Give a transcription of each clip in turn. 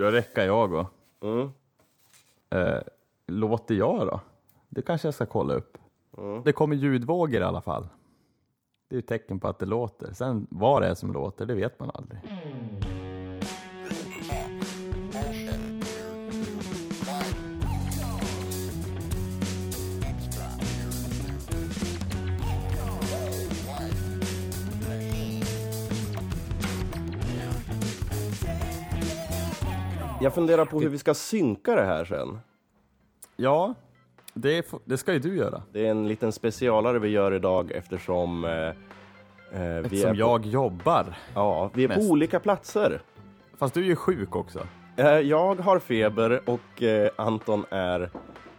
Jag räcker jag då. Mm. Eh, låter jag då? Det kanske jag ska kolla upp. Det kommer ljudvågor i alla fall. Det är ju ett tecken på att det låter. Sen vad det är som låter, det vet man aldrig. Jag funderar på hur vi ska synka det här sen. Ja, det, det ska ju du göra. Det är en liten specialare vi gör idag eftersom eh, eh, vi, Eftersom är på, jag jobbar. ja, vi är på mest. olika platser. Fast du är ju sjuk också. Eh, jag har feber och eh, Anton är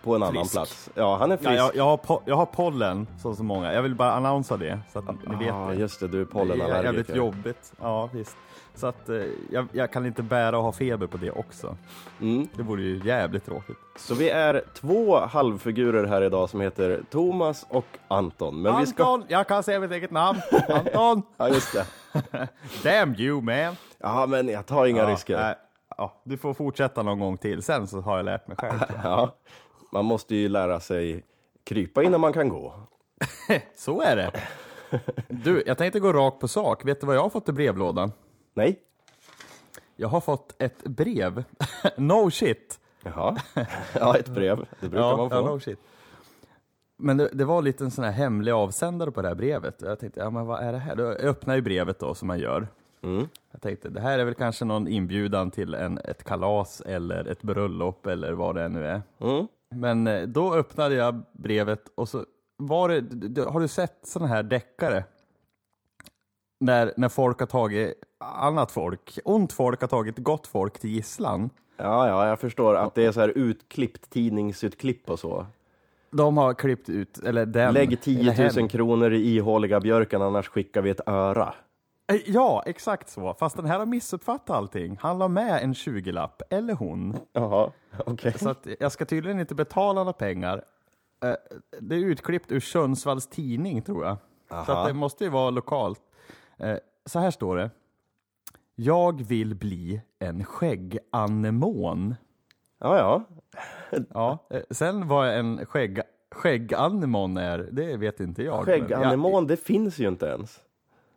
på en annan Frisk. plats. Ja, han är frisk. Ja, jag, jag, har jag har pollen, så som många. Jag vill bara annonsa det, så att ni vet ah, det. just det, du är Det är jävligt pollenallergiker. jobbigt. Ja, visst. Så att eh, jag, jag kan inte bära och ha feber på det också. Mm. Det vore ju jävligt tråkigt. Så vi är två halvfigurer här idag som heter Thomas och Anton. Men vi ska... Anton! Jag kan säga mitt eget namn. Anton! Ja, just det. Damn you man! Ja, men jag tar inga risker. nej, ja, du får fortsätta någon gång till, sen så har jag lärt mig själv. Ja, man måste ju lära sig krypa innan man kan gå. så är det. Du, jag tänkte gå rakt på sak. Vet du vad jag har fått i brevlådan? Nej? Jag har fått ett brev. no shit. Jaha. Ja, ett brev. Det brukar man få. ja, no shit. Men det, det var lite en sån här hemlig avsändare på det här brevet. Jag tänkte, ja men vad är det här? Då öppnar ju brevet då, som man gör. Mm. Jag tänkte, det här är väl kanske någon inbjudan till en, ett kalas eller ett bröllop eller vad det nu är. Mm. Men eh, då öppnade jag brevet och så var det, har du sett sådana här deckare? När, när folk har tagit annat folk, ont folk har tagit gott folk till gisslan. Ja, ja, jag förstår att det är så här utklippt, tidningsutklipp och så. De har klippt ut, eller den. Lägg eller 10 hen. 000 kronor i ihåliga björken, annars skickar vi ett öra. Eh, Ja, exakt så. Fast den här har missuppfattat allting. Han la med en 20-lapp, eller hon. Jaha, okej. Så att jag ska tydligen inte betala några pengar. Eh, Det är utklippt ur Sundsvalls tidning, tror jag. Så Aha. att det måste ju vara lokalt. Eh, Så här står det. Jag vill bli en skägganemon. Ja, ja. Ja, eh, sen vad en skägg, skägganemon är, det vet inte jag. Men jag- Skägganemon, det finns ju inte ens.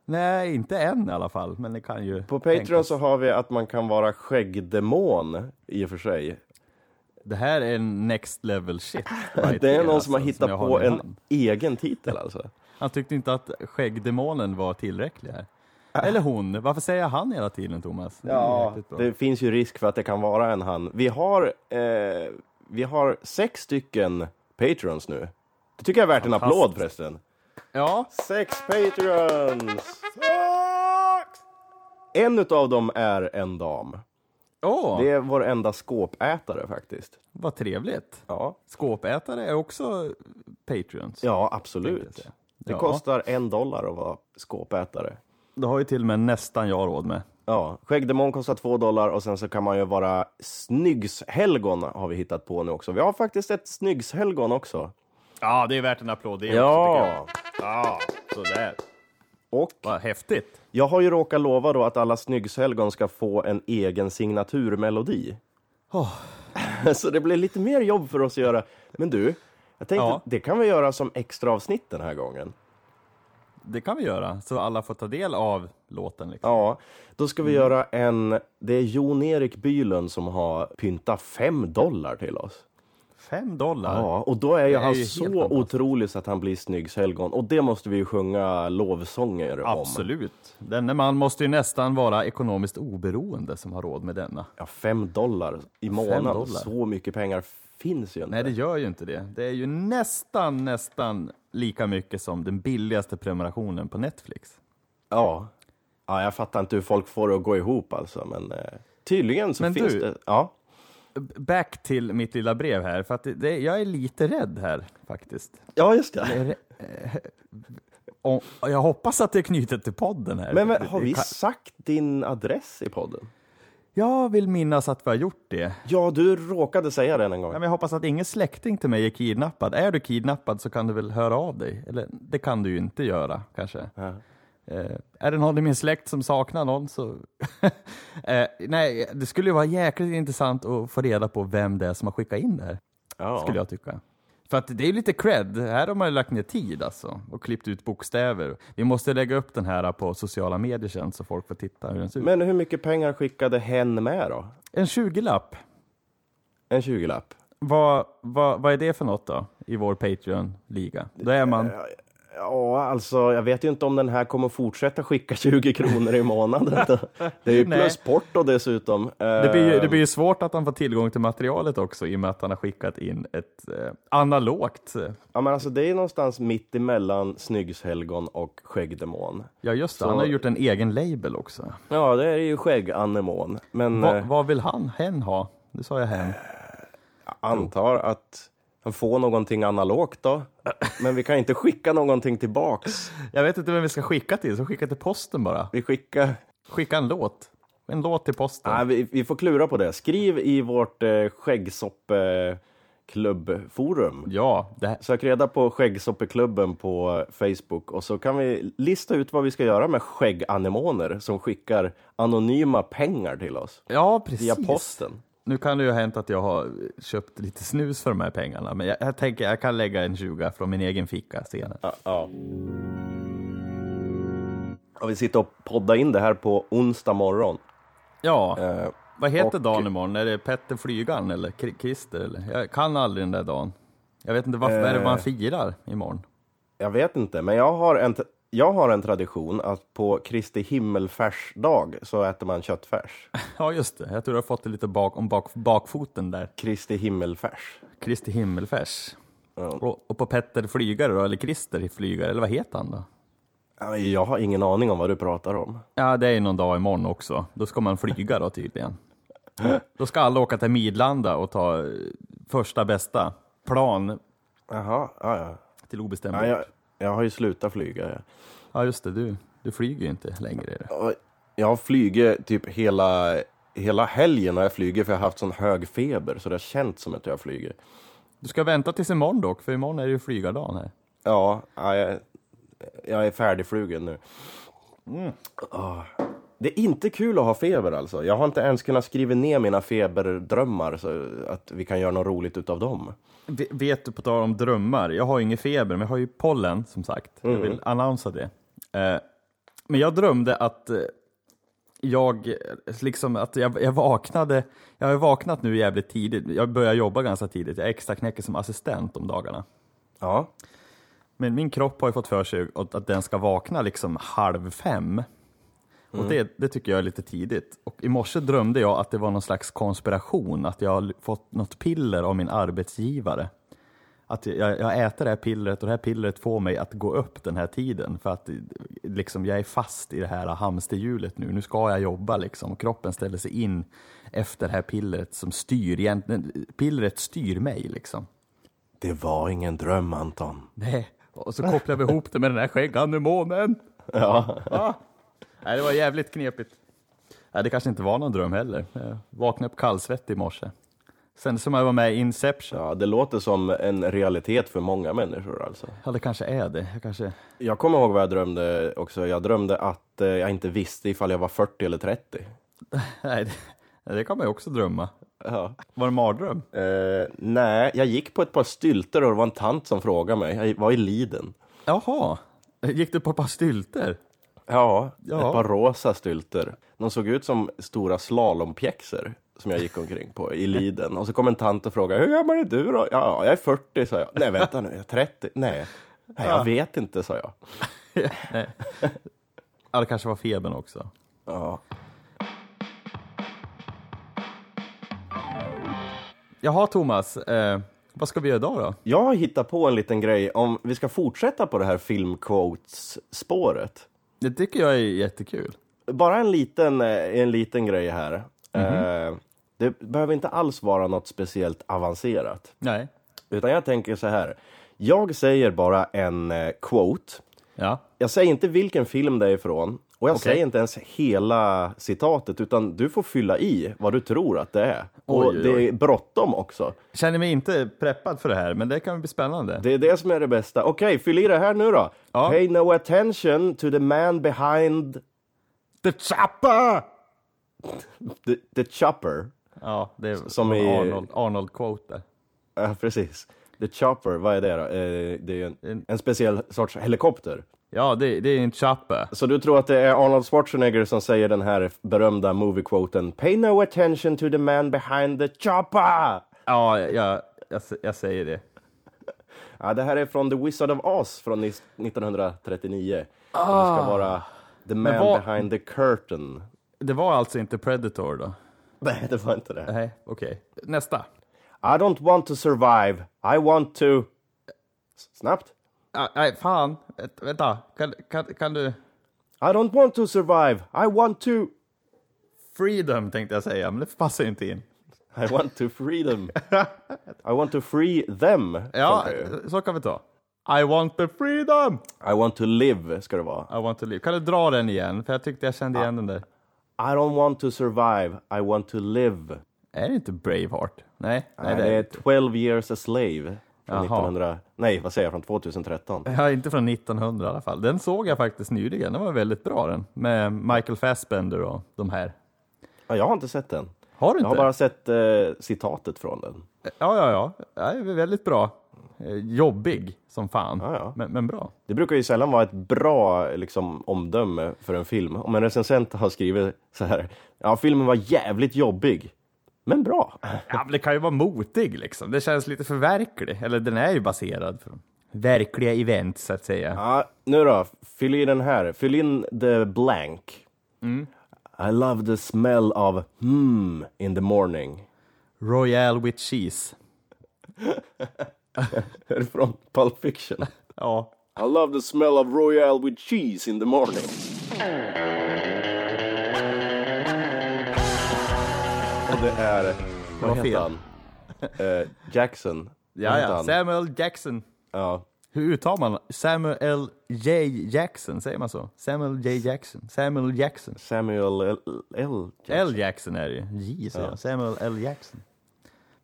Nej, inte än i alla fall, men det kan ju På Patreon tänkas. så har vi att man kan vara skäggdemon i och för sig. Det här är en next level shit. Det är någon som har alltså, hittat på en hand. egen titel alltså. Han tyckte inte att skäggdemonen var tillräcklig här. Eller hon. Varför säger jag han hela tiden, Thomas? Det Ja, det finns ju risk för att det kan vara en han. Vi har, eh, vi har sex stycken patrons nu. Det tycker jag är värt en applåd förresten. Ja, Sex patrons! En utav dem är en dam. åh, Det är vår enda skåpätare faktiskt. vad trevligt. Ja, Skåpätare är också Patreons. ja absolut. Det Ja. kostar en dollar att vara skåpätare. Det har ju till och med nästan jag råd med. Ja, skäggdemon kostar två dollar och sen så kan man ju vara snyggshelgon har vi hittat på nu också. Vi har faktiskt ett snyggshelgon också. Ja, det är värt en applåd det Ja, Ja, sådär. och Vad häftigt. jag har ju råkat lova då att alla snyggshelgon ska få en egen signaturmelodi. Åh. Så det blir lite mer jobb för oss att göra. Men du, jag tänkte Ja. det kan vi göra som extra avsnitt den här gången. Det kan vi göra, så alla får ta del av låten. Liksom. Ja, då ska vi göra en... Det är Jon-Erik Bylund som har pyntat fem dollar till oss. Fem dollar. Ja, och då är ju han ju så otrolig så att han blir snyggshelgon. Och det måste vi ju sjunga lovsånger om. Absolut. Denne man måste ju nästan vara ekonomiskt oberoende som har råd med denna. Ja, fem dollar i månaden. Så mycket pengar finns ju inte. Nej, det gör ju inte det. Det är ju nästan, nästan lika mycket som den billigaste prenumerationen på Netflix. Ja. ja, jag fattar inte hur folk får det att gå ihop alltså. Men eh, tydligen så Men finns du- det... Ja. Back till mitt lilla brev här, för att det, det, jag är lite rädd här faktiskt. ja, just det. Och jag hoppas att det är knutet till podden här. Men, men har vi sagt din adress i podden? Jag vill minnas att vi har gjort det. Ja, du råkade säga den en gång. Ja, men jag hoppas att ingen släkting till mig är kidnappad. Är du kidnappad så kan du väl höra av dig? Eller det kan du ju inte göra kanske. Ja. Eh, är det någon i min släkt som saknar någon så... eh, nej, det skulle ju vara jäkligt intressant att få reda på vem det är som har skickat in det här, Ja. skulle jag tycka. För att det är lite cred, här har man ju lagt ner tid alltså och klippt ut bokstäver. Vi måste lägga upp den här på sociala medier sen så folk får titta hur den ser ut. Men hur mycket pengar skickade hen med då? En 20-lapp, En 20-lapp? vad, vad, vad är det för något då i vår Patreon-liga? Då är man... Ja, alltså jag vet ju inte om den här kommer fortsätta skicka 20 kronor i månaden. Det är ju plus porto dessutom. Det blir, ju- det blir ju svårt att han får tillgång till materialet också i och med att han har skickat in ett eh, analogt. eh, Ja, men alltså det är någonstans mitt emellan Snyggshelgon och Skäggdemon. Ja just det, Så- han har gjort en egen label också. Ja, det är ju Skägg-anemon. Men Va, eh, vad vill han, hen ha? Det sa jag hen. jag antar att får någonting analogt då. Men vi kan inte skicka någonting tillbaks. Jag vet inte vem vi ska skicka till, så skicka till posten bara. Vi skickar... Skicka en låt. En låt till posten. Nej, vi, vi får klura på det. Skriv i vårt eh, skäggsoppeklubbforum. Ja, det här, Sök reda på Skäggsoppeklubben på Facebook och så kan vi lista ut vad vi ska göra med skägganemoner som skickar anonyma pengar till oss ja precis. via posten. Nu kan det ju ha hänt att jag har köpt lite snus för de här pengarna, men jag, jag tänker jag kan lägga en 20 från min egen ficka senare. Ja, ja. Och vi sitter och poddar in det här på onsdag morgon. Ja, Eh, vad heter och- dagen imorgon? Är det Petter Flygaren eller Christer? Eller? Jag kan aldrig den där dagen. Jag vet inte, vad vad är det man Eh. firar imorgon? jag vet inte, men jag har en, jag har en tradition att på Kristi himmelfärsdag så äter man köttfärs. Ja, just det. Jag tror du har fått det lite bak, om bak, bakfoten där. Kristi himmelfärs. Kristi himmelfärs. Ja. Och, och på Petter Flygare då, eller Christer Flygare, eller vad heter han då? Ja, Jag har ingen aning om vad du pratar om. Ja, det är ju någon dag imorgon också. Då ska man flyga då tydligen. Då ska alla åka till Midlanda och ta eh, första bästa plan Jaha, ja, ja. till obestämd ja jag, jag har ju slutat flyga. Ja. Just det. Du, du flyger ju inte längre. Och Jag har flugit typ hela, hela helgen har jag flugit för jag har haft sån hög feber så det har känts som att jag flugit. Du ska vänta tills imorgon dock, för imorgon är det ju flygardagen här. Ja, ja, jag, jag är färdigflugen nu. Ah. Det är inte kul att ha feber alltså. Jag har inte ens kunnat skriva ner mina feberdrömmar så att vi kan göra något roligt utav dem. Vet du på tal om drömmar, jag har ju ingen feber, men jag har ju pollen som sagt. Jag vill annonsa det. Eh, men jag drömde att eh, jag, liksom att jag, jag vaknade, jag har vaknat nu jävligt tidigt, jag börjar jobba ganska tidigt, jag extra knäcker som assistent om dagarna. Ja, Men min kropp har ju fått för sig att, att den ska vakna liksom halv fem. Och det, det tycker jag är lite tidigt. Och i morse drömde jag att det var någon slags konspiration, att jag har fått något piller av min arbetsgivare. Att jag, jag äter det här pillret och det här pillret får mig att gå upp den här tiden för att liksom, jag är fast i det här hamsterhjulet nu. Nu ska jag jobba liksom och kroppen ställer sig in efter det här pillret som styr. Egentligen, pillret styr mig liksom. det var ingen dröm Anton. Nej, och så kopplar vi ihop det med den här skägganemonen. Ja, Ah. Nej, det var jävligt knepigt. Nej, det kanske inte var någon dröm heller. Jag vaknade upp kallsvettig i morse. Sen som jag var med i Inception. ja, det låter som en realitet för många människor alltså. Ja, det kanske är det. Jag kanske... Jag kommer ihåg vad jag drömde också. Jag drömde att eh, jag inte visste ifall jag var 40 eller 30. Nej, det, det kan man ju också drömma. Ja. Var det en mardröm? Eh, nej, jag gick på ett par stylter och det var en tant som frågade mig. Jag var i Liden. Jaha, gick du på ett par stylter? Ja, Ja. ett par rosa stylter. De såg ut som stora slalompjäxor som jag gick omkring på i Liden. Och så kom en tant och frågade, hur gammal är du då? Ja, jag är 40, sa jag. Nej, vänta nu, jag är 30. Nej, Nej jag vet inte, sa jag. Nej. Ja, det kanske var febern också. Ja. Jaha, Thomas. Eh, vad ska vi göra idag då? Jag har hittat på en liten grej om vi ska fortsätta på det här filmquotes-spåret. Det tycker jag är jättekul. Bara en liten, eh, en liten grej här. Eh, det behöver inte alls vara något speciellt avancerat. Nej. Utan jag tänker så här. Jag säger bara en eh, quote. Ja. Jag säger inte vilken film det är ifrån. Och jag Okej. säger inte ens hela citatet, utan du får fylla i vad du tror att det är. Oj, och det oj. är bråttom också. Känner mig inte preppad för det här, men det kan bli spännande. Det är det som är det bästa. Okej, fyll i det här nu då. Ja. Pay no attention to the man behind The chopper! the, the chopper. Ja, det är Som i- Arnold, Arnold quote. Ja, precis. The chopper, vad är det då? Eh, det är En- en speciell sorts helikopter. Ja, det, det är en chopper. Så du tror att det är Arnold Schwarzenegger som säger den här berömda movie-quoten Pay no attention to the man behind the chopper! Ja, jag, jag, jag säger det. Ja, det här är från The Wizard of Oz från nis- 1939. Det ska vara The man vad- behind the curtain. Det var alltså inte Predator då? Nej, det var inte det. Nej, okej. Nästa. I don't want to survive. I want to... Snabbt. Ah, nej, fan. Vänt- Vänta, kan, kan, kan du... I don't want to survive. I want to... Freedom tänkte jag säga, men det passar inte in. I want to freedom. I want to free them. Ja, så kan vi ta. I want the freedom! I want to live ska det vara. I want to live. Kan du dra den igen? För jag tyckte jag kände igen den där. I don't want to survive. I want to live. Är det inte Braveheart? Nej, nej Nej, det är 12 years a slave. Från Jaha. 1900... Nej, vad säger jag? Från 2013. Ja, inte från 1900 i alla fall. Den såg jag faktiskt nyligen. Den var väldigt bra den. Med Michael Fassbender och de här. Ja, jag har inte sett den. Har du Jag inte? har bara sett eh, citatet från den. Ja, ja, ja. ja. Väldigt bra. Eh, Jobbig som fan, Ja, ja. Men, men bra. Det brukar ju sällan vara ett bra liksom, omdöme för en film. Om en recensent har skrivit så här. Ja, filmen var jävligt jobbig. Men bra. Ja, men det kan ju vara motig liksom. Det känns lite för verklig. Eller den är ju baserad på verkliga event så att säga. Ja, nu då. Fyll i den här. Fyll in the blank. I love the smell of hmm in the morning. Royal with cheese. Är det från Pulp Fiction? Ja. I love the smell of Royal with cheese in the morning. Och det är, vad var heter fel. han? Eh, Jackson. Vad Ja, ja. Samuel Jackson. ja. Hur uttalar man Samuel. J. Jackson, säger man så? Samuel J. Jackson. Samuel Jackson. Samuel L. L. Jackson. L. Jackson är det ju. J säger jag. Samuel L. Jackson.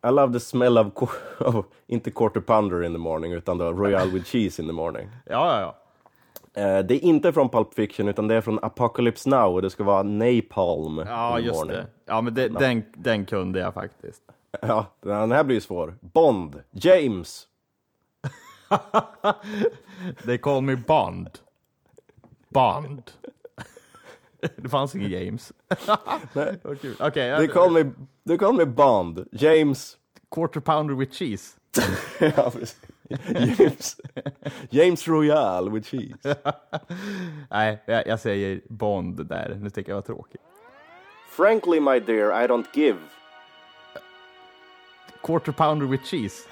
I love the smell of, of inte quarter pounder in the morning, utan då Royal with cheese in the morning. Ja, ja, ja. Eh, det är inte från Pulp Fiction, utan det är från Apocalypse Now och det ska vara Napalm Ja, just morning. det. Ja, men det, den, den kunde jag faktiskt. Ja, den här blir ju svår. Bond, James. They call me Bond. Bond. Det fanns ingen James. Okej, okay, okay, They call me, they call me Bond, James. quarter pounder with cheese. ja, precis. James. James Royal with cheese. Nej, jag, jag säger Bond där. Nu tycker jag var tråkigt. Frankly my dear, I don't give. Quarter pounder with cheese.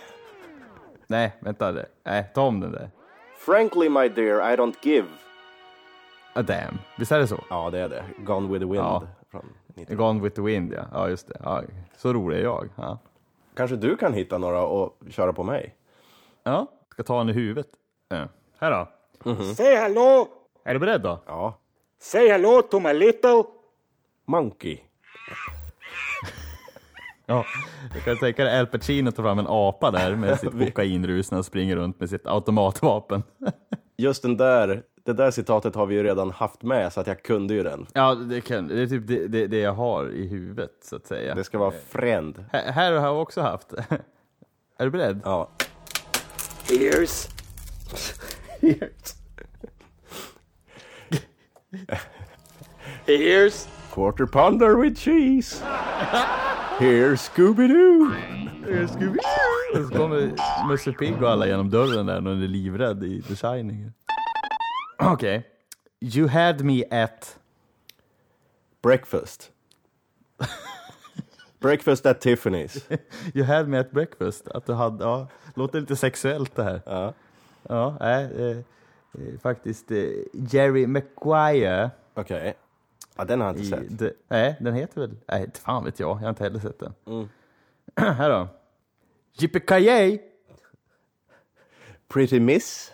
Nej, vänta. det- Nej, ta om den där. Frankly my dear, I don't give. A damn. Visst är det så? Ja, det är det. Gone with the wind. Ja. Från 90. Gone with the wind, ja. Ja, just det. Ja, så rolig är jag. Ja. Kanske du kan hitta några och köra på mig? Ja. Ska ta den i huvudet. Ja. Här då. Say hello. Är du beredd då? Ja. Say hello to my little. Monkey. Ja. Jag kan tänka dig Al Pacino tar fram en apa där med sitt kokainrus när han springer runt med sitt automatvapen. Just den där, det där citatet har vi ju redan haft med, så att jag kunde ju den. Ja, det, kan, det är typ det, det, det jag har i huvudet så att säga. Det ska vara friend. Här, här har jag också haft. är du beredd? Ja. Here's. Here's. Quarter pounder with cheese. Here's Scooby-Doo. Och så kommer Musse Pigg och alla genom dörren där när de är livrädd i The Shining. Okej. You had me at... Breakfast. Breakfast at Tiffany's. You had me at breakfast. Att du hade... Ja, låter lite sexuellt det här. Ja. Ja, nej, eh, eh, faktiskt eh, Jerry Maguire. Okej. Ja, den har jag inte sett. the, nej, den heter väl... Nej, inte fan vet jag. Jag har inte heller sett den. här då. Yippee Pretty Miss.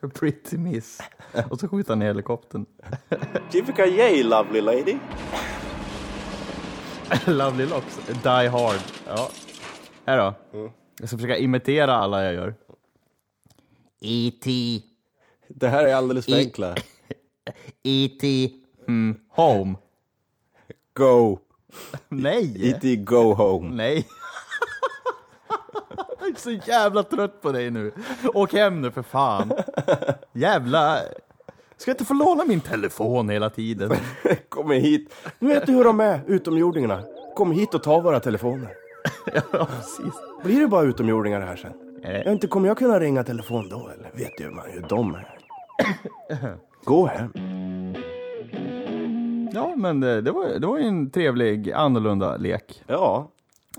Pretty miss. Och så skjuter han i helikoptern. Jivika yay lovely lady. Lovely Locks, Die Hard. Ja. Här då. Jag ska försöka imitera alla jag gör. E.T. Det här är alldeles för I- enkla. E.T. Mm, home. Go. Nej! E.T. go home. Nej. Jag är så jävla trött på dig nu. Åk hem nu för fan. Jävla... Ska jag inte få låna min telefon hela tiden? Kom hit. Nu vet du hur de är, utomjordingarna. Kom hit och ta våra telefoner. ja, precis. Blir det bara utomjordingar här sen? Eh. Inte kommer jag kunna ringa telefon då, eller? Vet ju man hur de är. Gå hem. Ja, men det, det, var, det var ju en trevlig, annorlunda lek. Ja,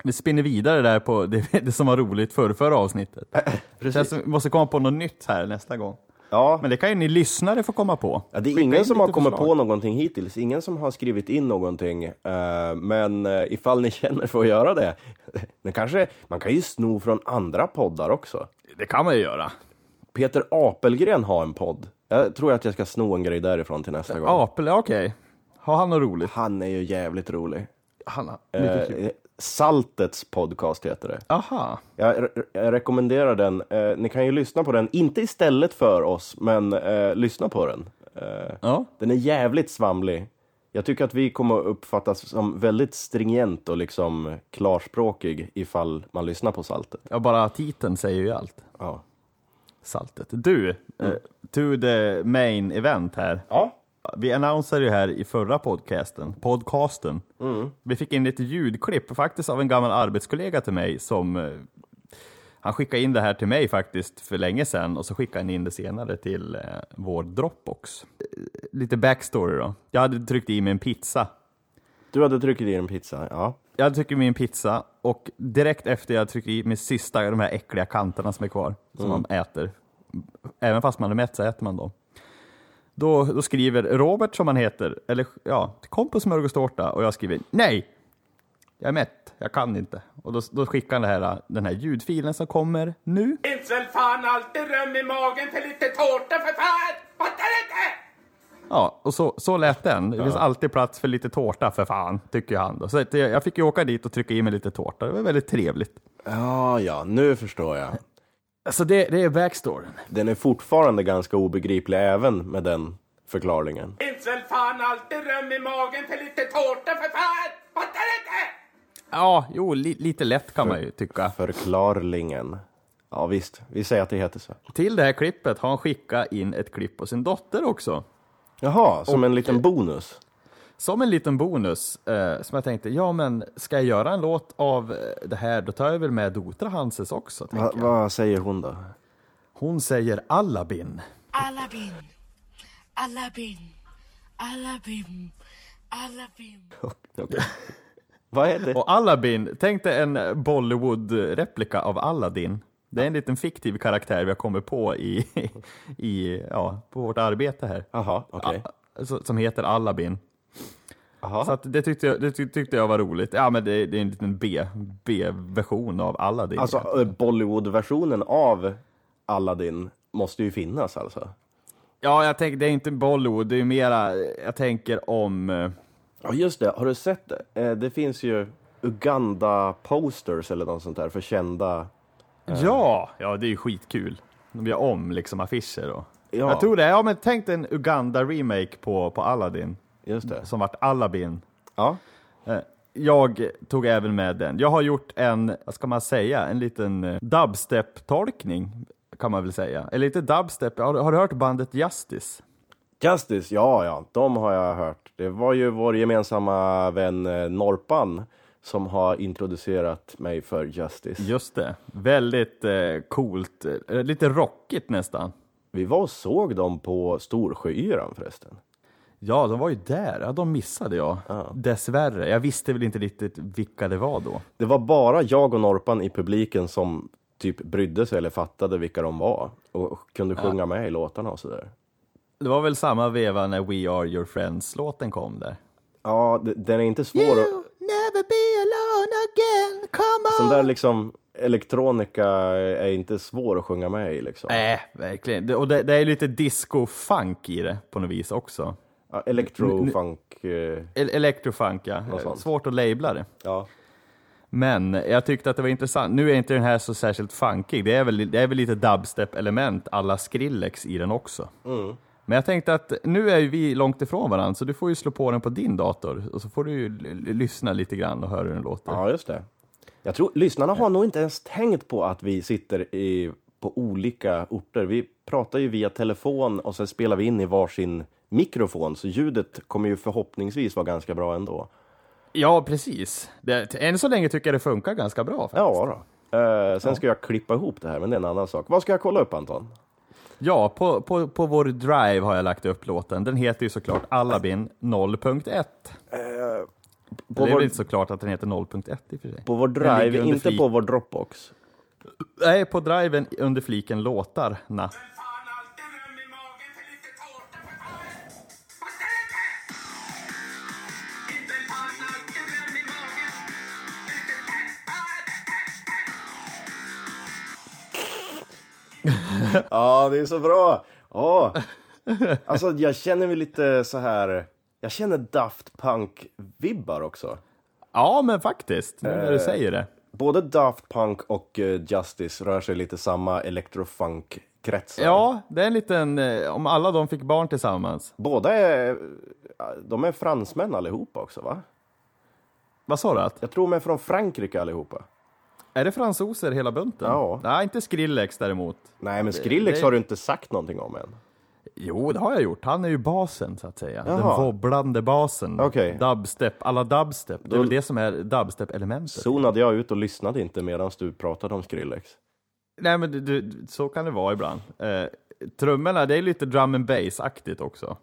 Vi spinner vidare där på det, det som var roligt för förra avsnittet. Precis. vi måste komma på något nytt här nästa gång. Ja, Men det kan ju ni lyssnare få komma på. Ja, det är Skicka ingen in som har kommit förslag. på någonting hittills, ingen som har skrivit in någonting. eh, men eh, ifall ni känner för att göra det, det kanske, man kan ju sno från andra poddar också. Det kan man ju göra. Peter Apelgren har en podd. Jag tror att jag ska sno en grej därifrån till nästa gång. Apel, okej. Har han något roligt? Han är ju jävligt rolig. Han. Eh, Saltets podcast heter det. Aha. Jag, re- jag rekommenderar den. Eh, ni kan ju lyssna på den, inte istället för oss, men eh, lyssna på den. Eh, Ja. Den är jävligt svamlig. Jag tycker att vi kommer att uppfattas som väldigt stringent och liksom klarspråkig ifall man lyssnar på Saltet. ja, bara titeln säger ju allt. Ja. Saltet. Du, eh, to the main event här. Ja. Vi annonserade ju här i förra podcasten, podcasten. Vi fick in lite ljudklipp faktiskt av en gammal arbetskollega till mig som eh, han skickade in det här till mig faktiskt för länge sedan och så skickade han in det senare till eh, vår Dropbox. Eh, Lite backstory då. Jag hade tryckt i mig en pizza. Du hade tryckt i en pizza, ja. Jag hade tryckt i mig en pizza och direkt efter jag tryckt i mig sista de här äckliga kanterna som är kvar, som man äter, även fast man är mätt så äter man dem. Då, då skriver Robert som han heter, eller ja, kom på smörgåstårta och jag skriver nej, jag är mätt, jag kan inte. Och då, då skickar han det här, den här ljudfilen som kommer nu. Finns väl fan alltid rum i magen till lite tårta för fan! Fattar du inte? Ja, och så, så lät den. Det finns alltid plats för lite tårta för fan, tycker han. Då. Så jag fick ju åka dit och trycka i mig lite tårta, det var väldigt trevligt. Ja, ja, nu förstår jag. Alltså det, det är backstoryn. Den är fortfarande ganska obegriplig även med den förklaringen. Finns väl fan alltid rum i magen till lite tårta för fan! Fattar du inte? Ja, jo, li, lite lätt kan man ju tycka. Förklarlingen. Ja visst, vi säger att det heter så. Till det här klippet har han skickat in ett klipp på sin dotter också. Jaha, som en liten bonus. Som en liten bonus, eh, som jag tänkte, ja men ska jag göra en låt av eh, det här, då tar jag väl med Dotra Hanses också. Va, vad säger hon då? Hon säger Alabin. Alabin, Alabin, Alabim. Okej. vad är det? Och Alabin, tänk dig en Bollywood-replika av Aladdin. Det är en liten fiktiv karaktär vi har kommit på i, i, ja, på vårt arbete här. Jaha, okej. Ja, så- Som heter Alabin. Jaha. Så att det, tyckte jag, det ty- tyckte jag var roligt. Ja, men det, det är en liten B, B-version av Aladdin. Alltså eh, Bollywood-versionen av Aladdin måste ju finnas alltså. Ja, jag tänker, det är inte Bollywood, det är mera, jag tänker om... eh, Ja just det, har du sett det? Eh, Det finns ju Uganda-posters eller något sånt där för kända... Ja! Ja, det är ju skitkul. De gör om liksom affischer och... Ja. Jag tror det, ja men tänk dig en Uganda-remake på, på Aladdin. Just det. Som vart Alabin. Ja. Eh, Jag tog även med den. Jag har gjort en, vad ska man säga, en liten eh, dubstep-tolkning kan man väl säga. Eller lite dubstep, har, du- har du hört bandet Justice? Justice, ja ja, de har jag hört. Det var ju vår gemensamma vän eh, Norpan som har introducerat mig för Justice. Just det, väldigt eh, coolt, eh, lite rockigt nästan. Vi var och såg dem på Storsjöyran förresten. Ja, de var ju där, ja, de missade jag. Dessvärre, jag visste väl inte riktigt vilka det var då. Det var bara jag och Norpan i publiken som typ brydde sig eller fattade vilka de var och kunde sjunga med i låtarna och sådär. Det var väl samma veva när We Are Your Friends-låten kom där. Ja, den är inte svår att... never be alone again, come Sån där liksom elektronika är inte svår att sjunga med i liksom. Nej, verkligen. Det, och det, det är lite disco-funk i det på något vis också. Ja, Electrofunk, eh, El- Electrofunk, ja. sånt. Svårt att labla det. ja. Men jag tyckte att det var intressant. Nu är inte den här så särskilt funkig. Det är väl, det är väl lite dubstep-element alla Skrillex i den också. Men jag tänkte att nu är ju vi långt ifrån varandra, så du får ju slå på den på din dator och så får du ju lyssna lite grann och höra hur den låter. ja, just det. Jag tror lyssnarna har nog inte ens tänkt på att vi sitter i, på olika orter. Vi pratar ju via telefon och sen spelar vi in i varsin mikrofon, så ljudet kommer ju förhoppningsvis vara ganska bra ändå. Ja, precis. Det, än så länge tycker jag det funkar ganska bra. Faktiskt. Ja, då. Eh, sen ska jag klippa ihop det här, men det är en annan sak. Vad ska jag kolla upp, Anton? Ja, på, på, på vår drive har jag lagt upp låten. Den heter ju såklart Alabin 0.1. På Det är vår, väl inte så klart att den heter 0.1 i och för sig. på vår drive, inte flik- på vår Dropbox. Nej, på driven under fliken låtarna. Ja, det är så bra! Åh. Alltså, jag känner mig lite så här... Jag känner Daft Punk-vibbar också. Ja, men faktiskt, nu när du Eh. säger det. Både Daft Punk och eh, Justice rör sig lite samma electrofunk-kretsar. Ja, det är en liten, eh, om alla de fick barn tillsammans. Båda är... De är fransmän allihopa också, va? Vad sa du? Att? Jag tror de är från Frankrike allihopa. Är det fransoser hela bunten? Ja. Nej, inte Skrillex däremot. Nej, men Skrillex det- har du inte sagt någonting om än. Jo, det har jag gjort. Han är ju basen, så att säga. Den Jaha. wobblande basen. Okej. Dubstep, alla dubstep. Det är Då- väl det som är dubstep-elementet. Zonade jag ut och lyssnade inte medan du pratade om Skrillex. Nej, men du, du, så kan det vara ibland. Eh, trummorna, det är lite drum and bass-aktigt också.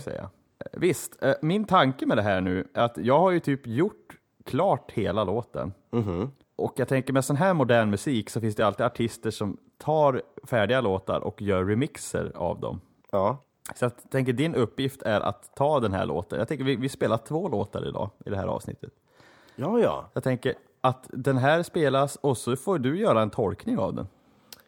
säga. Eh, Visst, eh, min tanke med det här nu är att jag har ju typ gjort klart hela låten. Mhm. Och jag tänker med sån här modern musik så finns det alltid artister som tar färdiga låtar och gör remixer av dem. Ja. Så jag tänker din uppgift är att ta den här låten. Jag tänker vi, vi spelar två låtar idag i det här avsnittet. Ja, ja. Jag tänker att den här spelas och så får du göra en tolkning av den.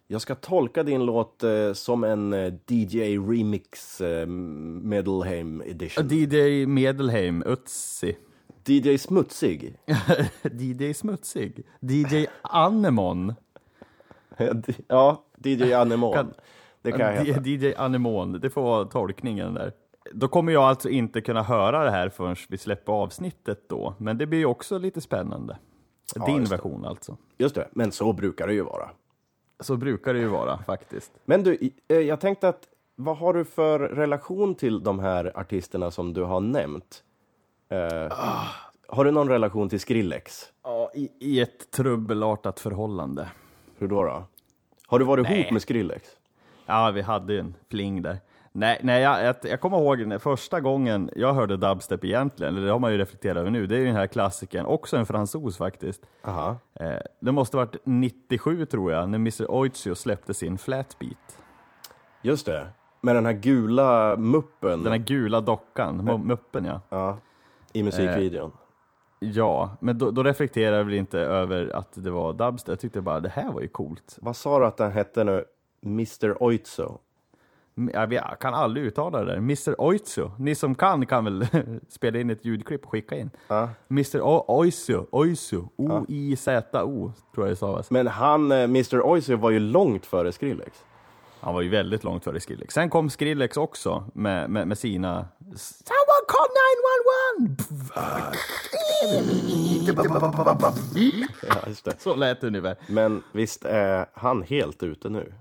Jag ska tolka din låt eh, som en eh, DJ Remix eh, Medelheim edition. DJ Medelheim, Utsi. DJ Smutsig. DJ Smutsig. DJ Anemon. ja, DJ Anemon. Kan- det kan jag heta. DJ Anemon, det får vara tolkningen där. Då kommer jag alltså inte kunna höra det här förrän vi släpper avsnittet då, men det blir ju också lite spännande. Din just det. version alltså. Just det, men så brukar det ju vara. Så brukar det ju vara faktiskt. Men du, eh, jag tänkte att vad har du för relation till de här artisterna som du har nämnt? Eh, Har du någon relation till Skrillex? Ja, i, i ett trubbelartat förhållande. Hur då? då? Har du varit ihop med Skrillex? Ja, vi hade ju en fling där. Nej, nej jag, jag, jag kommer ihåg när första gången jag hörde dubstep egentligen, eller det har man ju reflekterat över nu, det är ju den här klassikern, också en fransos faktiskt. Aha. Eh, det måste varit 97 tror jag, när Mr. Oizio släppte sin Flatbeat. Just det. Med den här gula muppen Den här gula dockan, mu- muppen ja. ja, i musikvideon. Ja, men då, då reflekterar jag väl inte över att det var dubstep, jag tyckte bara det här var ju coolt. Vad sa du att den hette nu? Mr. Oitzo? M- Jag, jag kan aldrig uttala det där. Mr. Oizio, ni som kan kan väl spela in ett ljudklipp och skicka in. Ja. Mr. O- Oizio, Oizio, O-I-Z-O tror jag det stavas. Men han, eh, Mr. Oitzo var ju långt före Skrillex. Han var ju väldigt långt före Skrillex. Sen kom Skrillex också med, med, med sina call 911! Ja, just det. Så lät det ungefär. Men visst är han helt ute nu?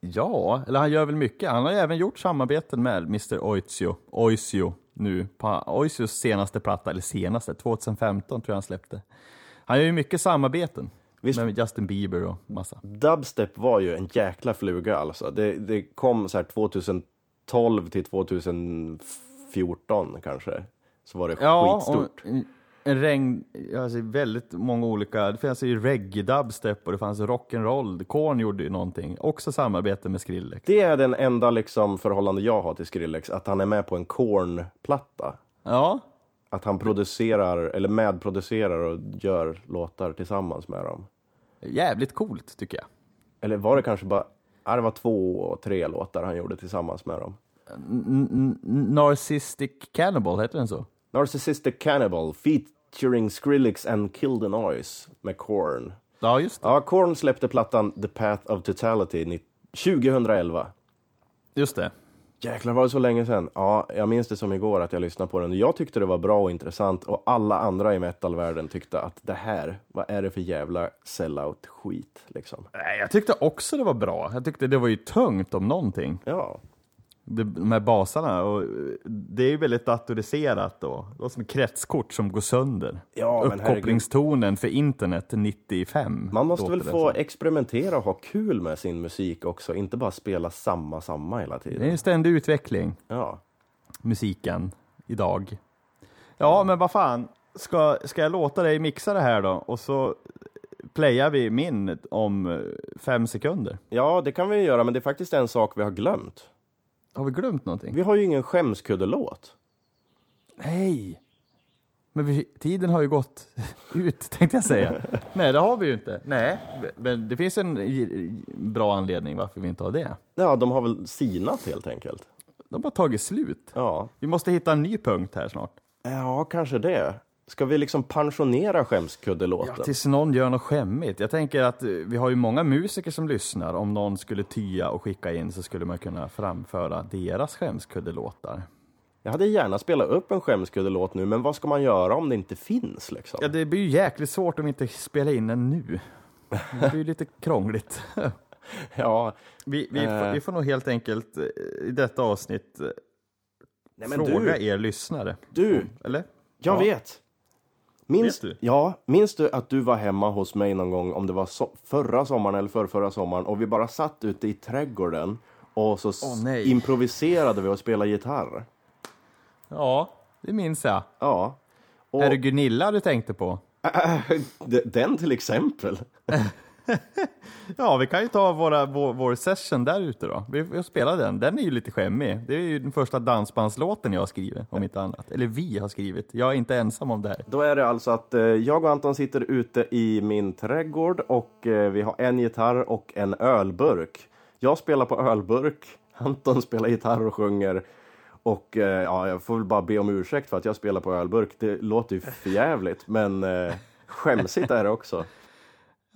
Ja, eller han gör väl mycket. Han har även gjort samarbeten med Mr. Oizio, Oizio nu, på Oizios senaste platta, eller senaste, 2015 tror jag han släppte. Han gör ju mycket samarbeten Visst. med Justin Bieber och massa. Dubstep var ju en jäkla fluga alltså. Det, det kom så här 2012 till 2014 kanske. Så var det skitstort. och en- en regn, alltså väldigt många olika, det fanns ju reggae, dubstep och det fanns rock'n'roll. Korn gjorde ju någonting, också samarbete med Skrillex. Det är den enda liksom förhållande jag har till Skrillex, att han är med på en Korn-platta. Ja, Att han producerar, eller medproducerar och gör låtar tillsammans med dem. Jävligt coolt tycker jag. Eller var det kanske bara, ja, det var två, tre låtar han gjorde tillsammans med dem. Narcissistic Cannibal, heter den så? Narcissistic Cannibal featuring Skrillex and Kill the Noise med Korn. Ja, just det. Ja, Korn släppte plattan The Path of Totality ni- 2011. Just det. Jäklar var det så länge sedan? Ja, jag minns det som igår att jag lyssnade på den. Jag tyckte det var bra och intressant och alla andra i metalvärlden tyckte att det här, vad är det för jävla sellout-skit liksom? Nej, Jag tyckte också det var bra. Jag tyckte det var ju tungt om någonting. Ja, De här basarna. Och det är ju väldigt datoriserat då. Det var som kretskort som går sönder. Ja, Uppkopplingstonen för internet 95. man måste väl få experimentera och ha kul med sin musik också, inte bara spela samma, samma hela Det är tiden. en ständig utveckling, Ja, musiken, idag. Ja, men vad fan. Ska, ska jag låta dig mixa det här då? Och så playar vi min om fem sekunder. ja, det kan vi göra, men det är faktiskt en sak vi har glömt. Har vi glömt någonting? Vi har ju ingen skämskuddelåt. Nej! Men vi, tiden har ju gått ut, tänkte jag säga. Nej, det har vi ju inte. Nej, men det finns en bra anledning varför vi inte har det. Ja, de har väl sinat helt enkelt. De har tagit slut. Ja, Vi måste hitta en ny punkt här snart. ja kanske det. Ska vi liksom pensionera skämskuddelåten? Tills någon gör något skämmigt. Jag tänker att eh, vi har ju många musiker som lyssnar. Om någon skulle tya och skicka in så skulle man kunna framföra deras skämskuddelåtar. Jag hade gärna spelat upp en skämskuddelåt nu, men vad ska man göra om det inte finns liksom? Ja, det blir ju jäkligt svårt om vi inte spelar in den nu. Det blir ju lite krångligt. Ja, Vi, vi, Eh. får, vi får nog helt enkelt eh, i detta avsnitt eh, nej fråga du, er lyssnare. du, Eller? jag Ja. vet. Minns? Ja, minns du att du var hemma hos mig någon gång, om det var so förra sommaren eller för förra sommaren, och vi bara satt ute i trädgården och så nej. improviserade vi och spelade gitarr. Ja, det minns jag. Ja. Och, Är det Gunilla du tänkte på? Den till exempel. Ja, vi kan ju ta våra, vår, vår session där ute då. Vi, vi spelar den. Den är ju lite skämmig. Det är ju den första dansbandslåten jag har skrivit, om inte annat. Eller vi har skrivit. Jag är inte ensam om det här. Då är det alltså att eh, jag och Anton sitter ute i min trädgård och eh, vi har en gitarr och en ölburk. Jag spelar på ölburk, Anton spelar gitarr och sjunger. Och eh, ja, jag får väl bara be om ursäkt för att jag spelar på ölburk. Det låter ju förjävligt, men eh, skämsigt är det också.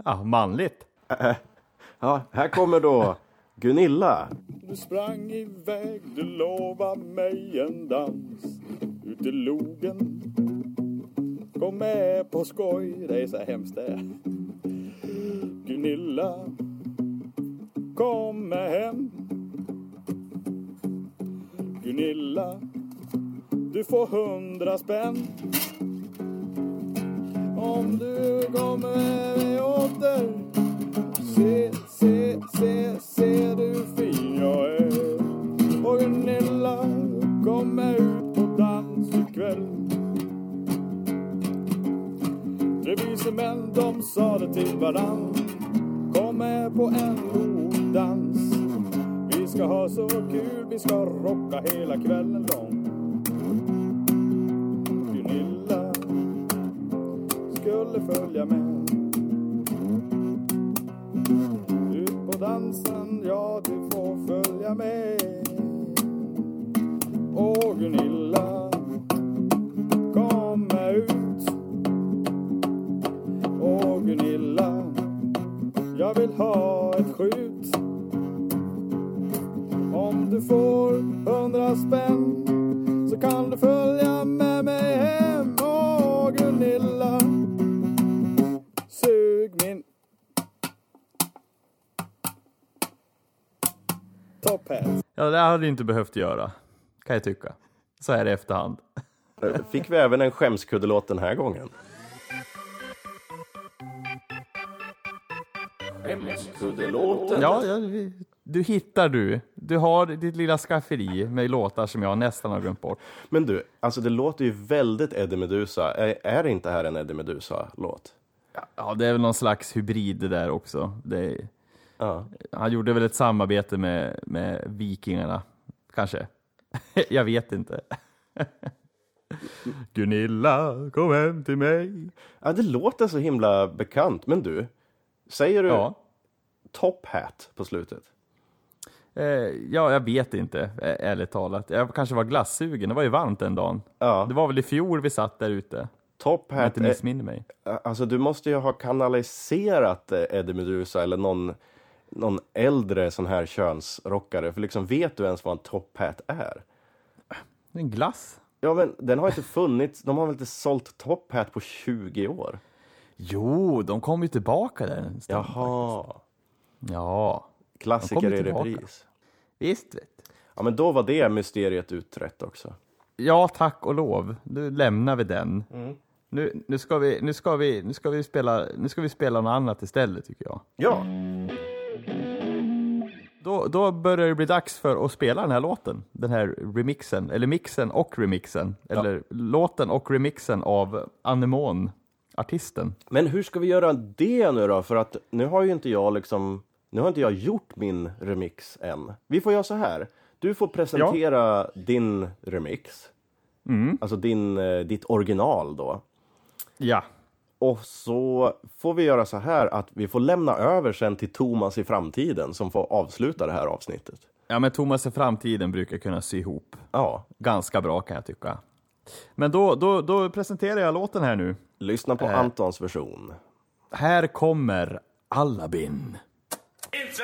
Ja, manligt. Ja, här kommer då Gunilla. Du sprang iväg, du lovade mig en dans ut i logen. Kom med på skoj, det är så hemskt det. Gunilla, kom med hem. Gunilla, du får hundra spänn. Om du kommer med mig åter Se, se, se, se du fin jag är. Och Gunilla kommer ut på dans ikväll. Tre vise män de sade till varann. Kom med på en dans. Vi ska ha så kul, vi ska rocka hela kvällen lång. Skulle följa med. Ut på dansen, ja du får följa med. Åh Gunilla, hade inte behövt göra. Kan jag tycka. Så här i efterhand. Fick vi även en skämskuddelåt den här gången? Skämskuddelåten. Ja, ja, vi- du hittar du. Du har ditt lilla skafferi med låtar som jag nästan har glömt bort. Men du, alltså det låter ju väldigt Eddie Meduza. Är, är det inte här en Eddie Meduza-låt? Ja, det är väl någon slags hybrid det där också. Det är, Ja. han gjorde väl ett samarbete med, med Vikingarna, kanske. jag vet inte. Gunilla, kom hem till mig. ja, det låter så himla bekant. Men du, Säger du Ja. top hat på slutet? Eh, ja, jag vet inte, eh, ärligt talat. Jag kanske var glassugen, det var ju varmt den dagen. Ja. Det var väl i fjol vi satt där ute, Top om jag hat, inte missminner mig. alltså du måste ju ha kanaliserat eh, Eddie Meduza eller någon, någon äldre sån här könsrockare. För liksom, vet du ens vad en top hat är? En glass? Ja, men den har inte funnits. De har väl inte sålt top hat på 20 år? Jo, de kom ju tillbaka där en stund. Jaha. Ja, Klassiker i repris. visst vet. Ja, men då var det mysteriet utrett också. Ja, tack och lov. Nu lämnar vi den. Mm. Nu, nu, ska vi, nu, ska vi, nu, ska vi spela, nu ska vi spela något annat istället tycker jag. Ja, Då, då börjar det bli dags för att spela den här låten. Den här remixen, eller mixen och remixen. Eller låten och remixen av Anemon, artisten. men hur ska vi göra det nu då? För att nu har ju inte jag liksom, nu har inte jag gjort min remix än. Vi får göra så här. Du får presentera din remix. Alltså din, eh, ditt original då. Ja. Och så får vi göra så här att vi får lämna över sen till Thomas i framtiden som får avsluta det här avsnittet. Ja, men Thomas i framtiden brukar kunna sy ihop Ja, ganska bra kan jag tycka. Men då, då, då presenterar jag låten här nu. lyssna på Antons version. Här kommer Alabin. Inte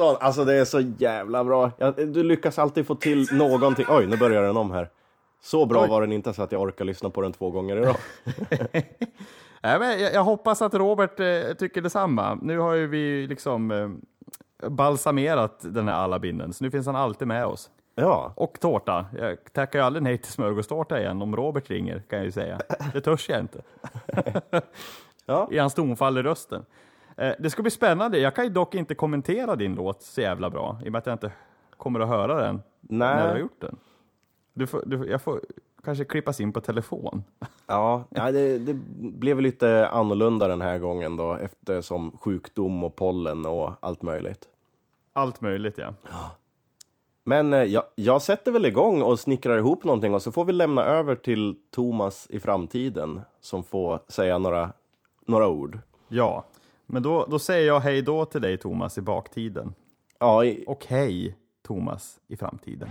Anton! Alltså det är så jävla bra. Du lyckas alltid få till någonting. Oj, nu börjar den om här. Så bra Oj. var den inte så att jag orkar lyssna på den två gånger idag. Nej, men jag, jag hoppas att Robert eh, tycker detsamma. Nu har ju vi liksom eh, balsamerat den här Alabinen, så nu finns han alltid med oss. Ja, Och tårta. Jag tackar ju aldrig nej till smörgåstårta igen om Robert ringer, kan jag ju säga. Det törs jag inte. Ja. I hans tonfall i rösten. Eh, det ska bli spännande. Jag kan ju dock inte kommentera din låt så jävla bra, i och med att jag inte kommer att höra den när du har nej. gjort den. Du får, du, jag får kanske klippas in på telefon. Ja, nej, det, det blev lite annorlunda den här gången då eftersom sjukdom och pollen och allt möjligt. Allt möjligt, ja. Men eh, jag, jag sätter väl igång och snickrar ihop någonting och så får vi lämna över till Thomas i framtiden som får säga några, några ord. Ja, men då, då säger jag hej då till dig Thomas i baktiden. Ja, i, Och hej Thomas i framtiden.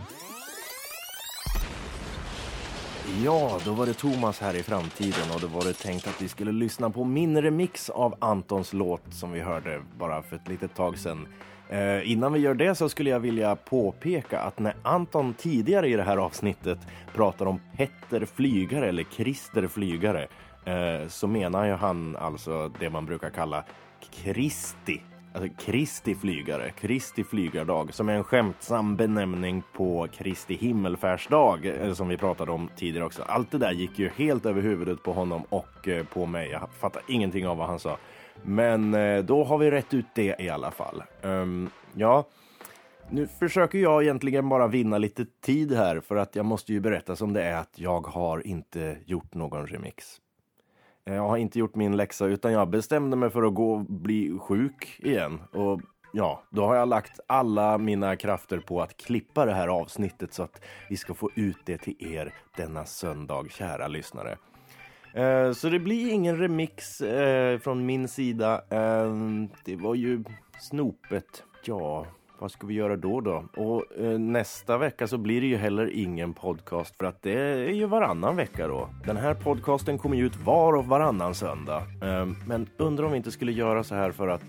Ja, då var det Thomas här i framtiden och då var det tänkt att vi skulle lyssna på min remix av Antons låt som vi hörde bara för ett litet tag sedan. Eh, innan vi gör det så skulle jag vilja påpeka att när Anton tidigare i det här avsnittet pratar om Petter Flygare eller Christer Flygare eh, så menar ju han alltså det man brukar kalla Kristi. Alltså Kristi flygare, Kristi flygardag som är en skämtsam benämning på Kristi himmelfärdsdag eh, som vi pratade om tidigare också. Allt det där gick ju helt över huvudet på honom och eh, på mig. Jag fattar ingenting av vad han sa. Men eh, då har vi rätt ut det i alla fall. Um, ja, nu försöker jag egentligen bara vinna lite tid här för att jag måste ju berätta som det är att jag har inte gjort någon remix. Eh, jag har inte gjort min läxa utan jag bestämde mig för att gå och bli sjuk igen. Och ja, då har jag lagt alla mina krafter på att klippa det här avsnittet så att vi ska få ut det till er denna söndag, kära lyssnare. Eh, Så det blir ingen remix eh, från min sida. Eh, Det var ju snopet. Ja, vad ska vi göra då då? Och eh, nästa vecka så blir det ju heller ingen podcast för att det är ju varannan vecka då. Den här podcasten kommer ju ut var och varannan söndag. Eh, Men undrar om vi inte skulle göra så här för att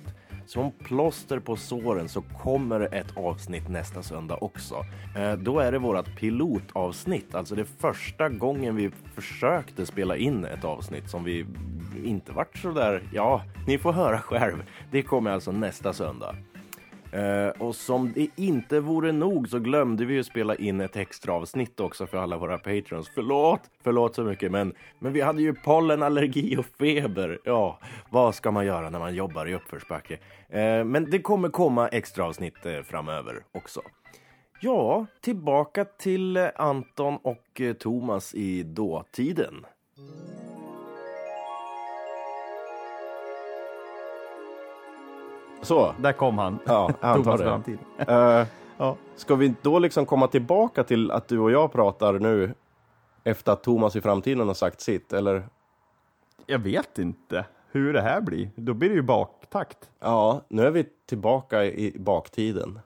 som plåster på såren så kommer ett avsnitt nästa söndag också. Eh, då är det vårt pilotavsnitt, alltså det första gången vi försökte spela in ett avsnitt som vi inte vart så där. Ja, ni får höra själv. Det kommer alltså nästa söndag. Eh, och som det inte vore nog så glömde vi ju spela in ett extra avsnitt också för alla våra patrons. Förlåt, förlåt så mycket, men, men vi hade ju pollenallergi och feber. Ja, vad ska man göra när man jobbar i uppförsbacke? Eh, men det kommer komma extra avsnitt eh, framöver också. Ja, tillbaka till eh, Anton och eh, Thomas i dåtiden. Så, Där kom han. Ja, antar det. Eh, Ja. Ska vi då liksom komma tillbaka till att du och jag pratar nu efter att Thomas i framtiden har sagt sitt, eller? Jag vet inte hur det här blir. Då blir det ju baktakt. Ja, nu är vi tillbaka i baktiden.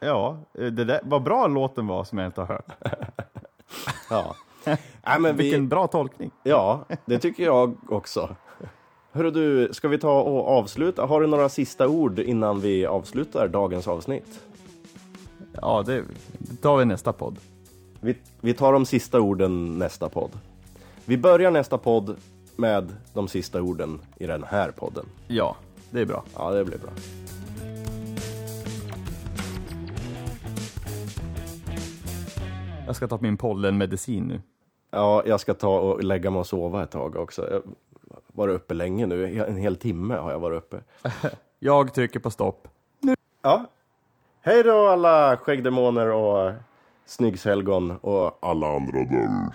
Ja, det där, vad bra låten var som jag inte har hört. Ja. Nej, men vi, Vilken bra tolkning. ja, det tycker jag också. Hörru du, ska vi ta och avsluta? Har du några sista ord innan vi avslutar dagens avsnitt? Ja, det, tar vi nästa podd. Vi, vi tar de sista orden nästa podd. Vi börjar nästa podd med de sista orden i den här podden. Ja, det är bra. Ja, det blir bra. Jag ska ta min pollenmedicin nu. Ja, jag ska ta och lägga mig och sova ett tag också. Varit uppe länge nu. En hel timme har jag varit uppe. Jag trycker på stopp. Ja. Hej då alla skäggdemoner och snyggshelgon och alla andra där.